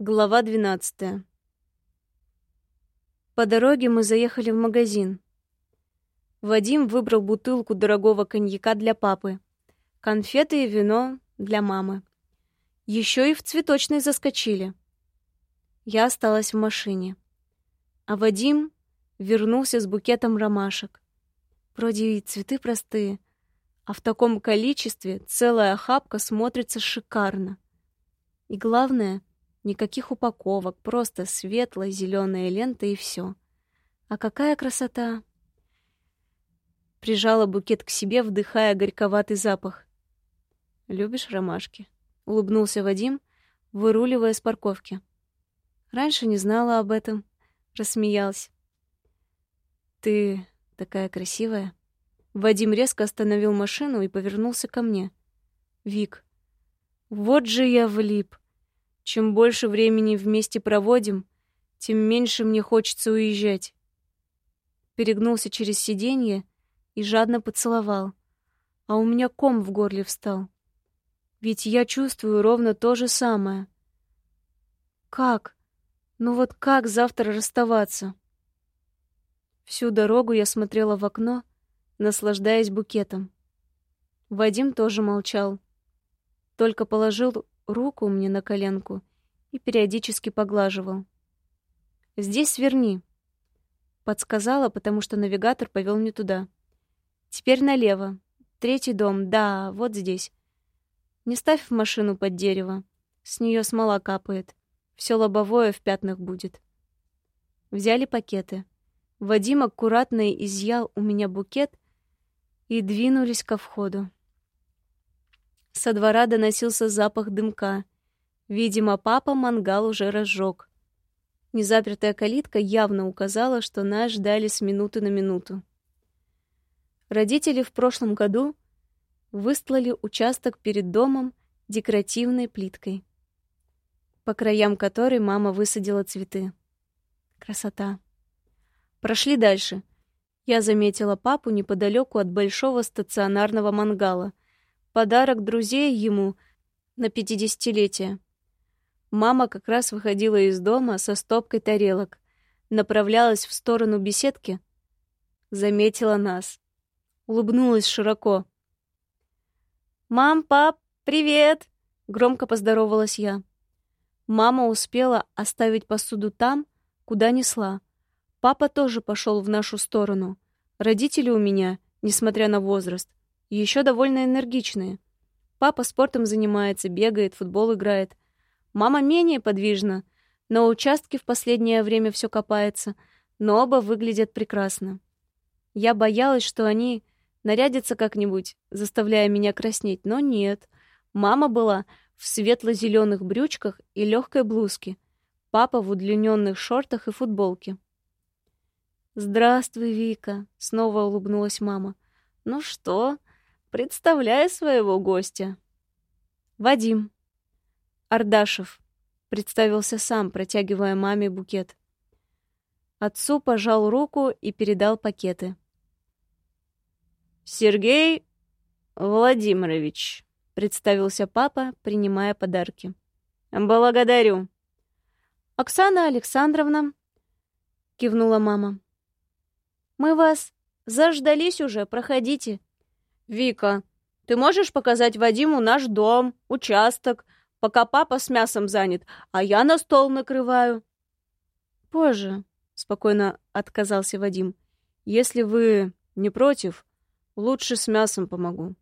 Глава 12. По дороге мы заехали в магазин. Вадим выбрал бутылку дорогого коньяка для папы, конфеты и вино для мамы. Еще и в цветочный заскочили. Я осталась в машине. А Вадим вернулся с букетом ромашек. Вроде и цветы простые, а в таком количестве целая охапка смотрится шикарно. И главное — Никаких упаковок, просто светлая зеленая лента и все. А какая красота! Прижала букет к себе, вдыхая горьковатый запах. «Любишь ромашки?» — улыбнулся Вадим, выруливая с парковки. «Раньше не знала об этом», — рассмеялась. «Ты такая красивая». Вадим резко остановил машину и повернулся ко мне. «Вик, вот же я влип. Чем больше времени вместе проводим, тем меньше мне хочется уезжать. Перегнулся через сиденье и жадно поцеловал, а у меня ком в горле встал. Ведь я чувствую ровно то же самое. Как? Ну вот как завтра расставаться? Всю дорогу я смотрела в окно, наслаждаясь букетом. Вадим тоже молчал, только положил руку мне на коленку и периодически поглаживал. «Здесь сверни», — подсказала, потому что навигатор повел не туда. «Теперь налево. Третий дом, да, вот здесь. Не ставь машину под дерево. С нее смола капает. Все лобовое в пятнах будет». Взяли пакеты. Вадим аккуратно изъял у меня букет и двинулись ко входу. Со двора доносился запах дымка. Видимо, папа мангал уже разжег. Незапертая калитка явно указала, что нас ждали с минуты на минуту. Родители в прошлом году выстлали участок перед домом декоративной плиткой, по краям которой мама высадила цветы. Красота. Прошли дальше. Я заметила папу неподалеку от большого стационарного мангала — Подарок друзей ему на пятидесятилетие. Мама как раз выходила из дома со стопкой тарелок, направлялась в сторону беседки, заметила нас. Улыбнулась широко. «Мам, пап, привет!» — громко поздоровалась я. Мама успела оставить посуду там, куда несла. Папа тоже пошел в нашу сторону. Родители у меня, несмотря на возраст, еще довольно энергичные. Папа спортом занимается, бегает, футбол играет. Мама менее подвижна. На участке в последнее время все копается, но оба выглядят прекрасно. Я боялась, что они нарядятся как-нибудь, заставляя меня краснеть, но нет. Мама была в светло-зеленых брючках и легкой блузке, папа в удлиненных шортах и футболке. «Здравствуй, Вика!» — снова улыбнулась мама. «Ну что, Представляй своего гостя. Вадим. Ардашев. Представился сам, протягивая маме букет. Отцу пожал руку и передал пакеты. Сергей Владимирович, представился папа, принимая подарки. Благодарю. Оксана Александровна, кивнула мама. Мы вас заждались уже, проходите. «Вика, ты можешь показать Вадиму наш дом, участок, пока папа с мясом занят, а я на стол накрываю?» «Позже», — спокойно отказался Вадим. «Если вы не против, лучше с мясом помогу».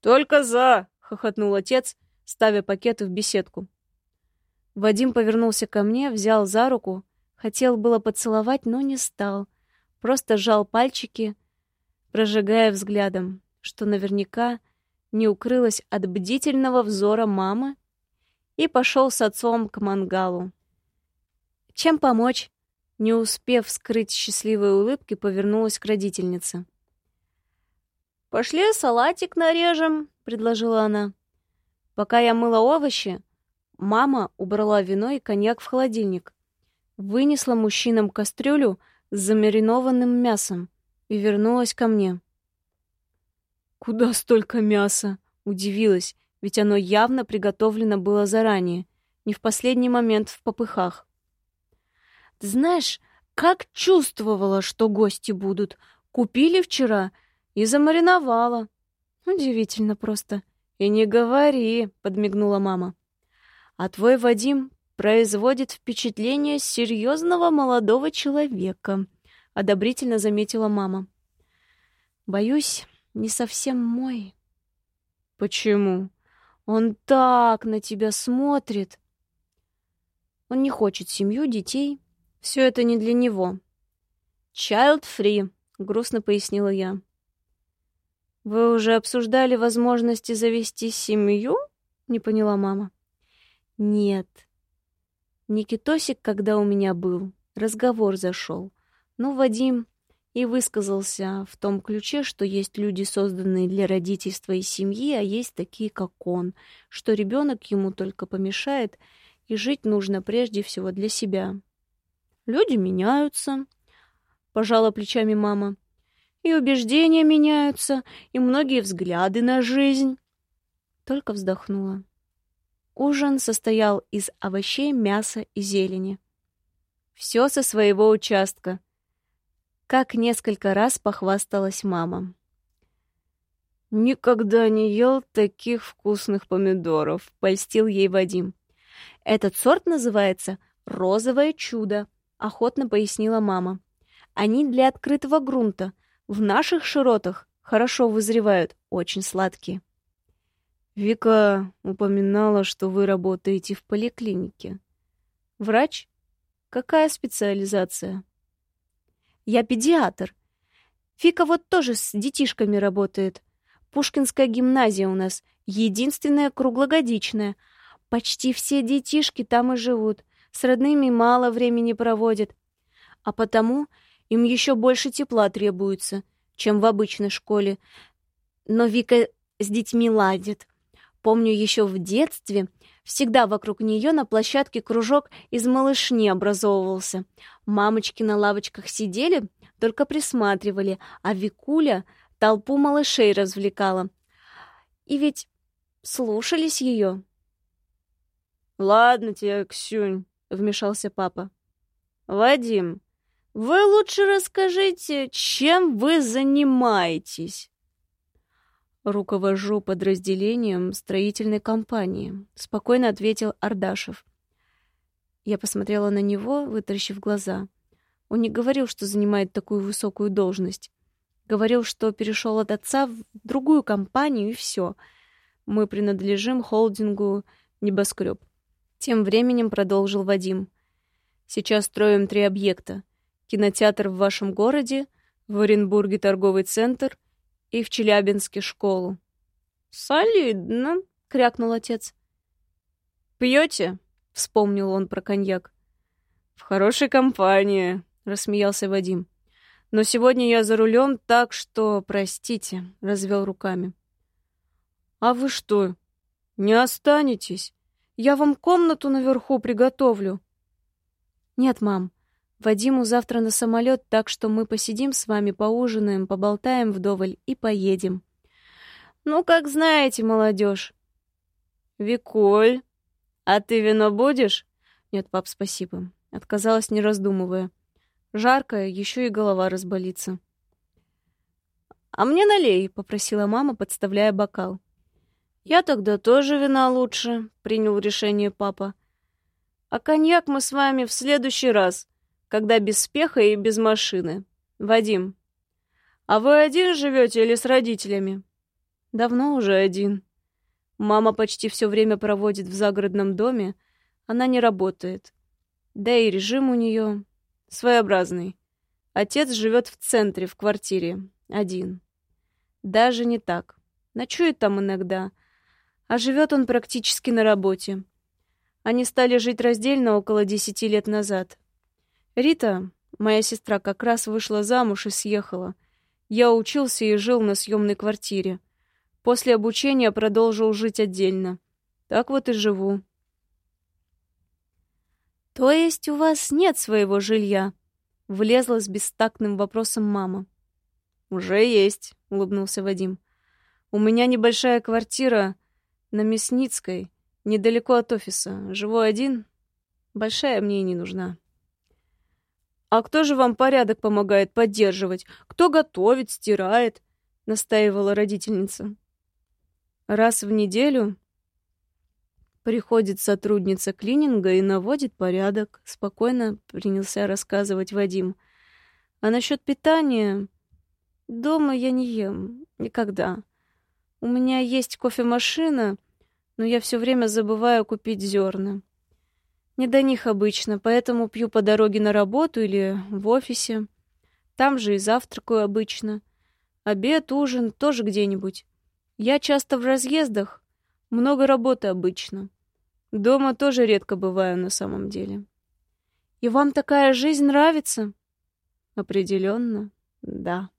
«Только за!» — хохотнул отец, ставя пакеты в беседку. Вадим повернулся ко мне, взял за руку, хотел было поцеловать, но не стал. Просто сжал пальчики, прожигая взглядом что наверняка не укрылась от бдительного взора мамы, и пошел с отцом к мангалу. Чем помочь? Не успев скрыть счастливые улыбки, повернулась к родительнице. «Пошли салатик нарежем», — предложила она. Пока я мыла овощи, мама убрала вино и коньяк в холодильник, вынесла мужчинам кастрюлю с замаринованным мясом и вернулась ко мне. «Куда столько мяса?» — удивилась, ведь оно явно приготовлено было заранее. не в последний момент в попыхах. «Ты знаешь, как чувствовала, что гости будут. Купили вчера и замариновала. Удивительно просто. И не говори, подмигнула мама. А твой Вадим производит впечатление серьезного молодого человека, одобрительно заметила мама. Боюсь, не совсем мой. Почему? Он так на тебя смотрит. Он не хочет семью, детей. Все это не для него. Child free, грустно пояснила я. Вы уже обсуждали возможности завести семью? Не поняла мама. Нет. Никитосик, когда у меня был, разговор зашел. Ну, Вадим и высказался в том ключе, что есть люди, созданные для родительства и семьи, а есть такие, как он, что ребенок ему только помешает, и жить нужно прежде всего для себя. Люди меняются, пожала плечами мама и убеждения меняются, и многие взгляды на жизнь. Только вздохнула. Ужин состоял из овощей, мяса и зелени. Все со своего участка. Как несколько раз похвасталась мама. «Никогда не ел таких вкусных помидоров», — польстил ей Вадим. «Этот сорт называется «розовое чудо», — охотно пояснила мама. «Они для открытого грунта, в наших широтах хорошо вызревают, очень сладкие. Вика упоминала, что вы работаете в поликлинике. Врач? Какая специализация? Я педиатр. Вика вот тоже с детишками работает. Пушкинская гимназия у нас единственная круглогодичная. Почти все детишки там и живут. С родными мало времени проводят. А потому им еще больше тепла требуется, чем в обычной школе. Но Вика с детьми ладит. Помню, еще в детстве всегда вокруг нее на площадке кружок из малышни образовывался. Мамочки на лавочках сидели, только присматривали, а Викуля толпу малышей развлекала. И ведь слушались ее. «Ладно тебе, Ксюнь», — вмешался папа. «Вадим, вы лучше расскажите, чем вы занимаетесь. Руковожу подразделением строительной компании, спокойно ответил Ардашев. Я посмотрела на него, вытаращив глаза. Он не говорил, что занимает такую высокую должность. Говорил, что перешел от отца в другую компанию и все. Мы принадлежим холдингу Небоскреб. Тем временем продолжил Вадим. Сейчас строим три объекта кинотеатр в вашем городе, в Оренбурге торговый центр и в Челябинске школу. Солидно, крякнул отец. Пьете? вспомнил он про коньяк. В хорошей компании, рассмеялся Вадим. Но сегодня я за рулем, так что, простите, развел руками. А вы что, не останетесь? Я вам комнату наверху приготовлю. Нет, мам, Вадиму завтра на самолет, так что мы посидим с вами, поужинаем, поболтаем вдоволь и поедем. Ну, как знаете, молодежь. Виколь, а ты вино будешь? Нет, пап, спасибо. Отказалась, не раздумывая. Жарко, еще и голова разболится. А мне налей, попросила мама, подставляя бокал. Я тогда тоже вина лучше, принял решение папа. А коньяк мы с вами в следующий раз когда без спеха и без машины. Вадим, а вы один живете или с родителями? Давно уже один. Мама почти все время проводит в загородном доме, она не работает. Да и режим у нее своеобразный. Отец живет в центре, в квартире, один. Даже не так. Ночует там иногда, а живет он практически на работе. Они стали жить раздельно около десяти лет назад. Рита, моя сестра, как раз вышла замуж и съехала. Я учился и жил на съемной квартире. После обучения продолжил жить отдельно. Так вот и живу. То есть у вас нет своего жилья? Влезла с бестактным вопросом мама. Уже есть, улыбнулся Вадим. У меня небольшая квартира на Мясницкой, Недалеко от офиса. Живу один. Большая мне и не нужна. А кто же вам порядок помогает поддерживать? Кто готовит, стирает? Настаивала родительница. Раз в неделю приходит сотрудница клининга и наводит порядок. Спокойно принялся рассказывать Вадим. А насчет питания... Дома я не ем. Никогда. У меня есть кофемашина, но я все время забываю купить зерна. Не до них обычно, поэтому пью по дороге на работу или в офисе. Там же и завтракаю обычно. Обед, ужин тоже где-нибудь. Я часто в разъездах, много работы обычно. Дома тоже редко бываю на самом деле. И вам такая жизнь нравится? Определенно, да.